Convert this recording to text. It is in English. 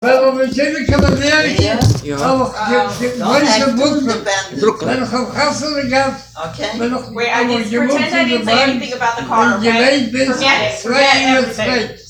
Maar we kunnen kunnen werken. Ja. Oh, wat is je boek? Ben nog gasten gehad. Oké. Pretend I didn't say anything about the car, okay? Forget it. Forget everything.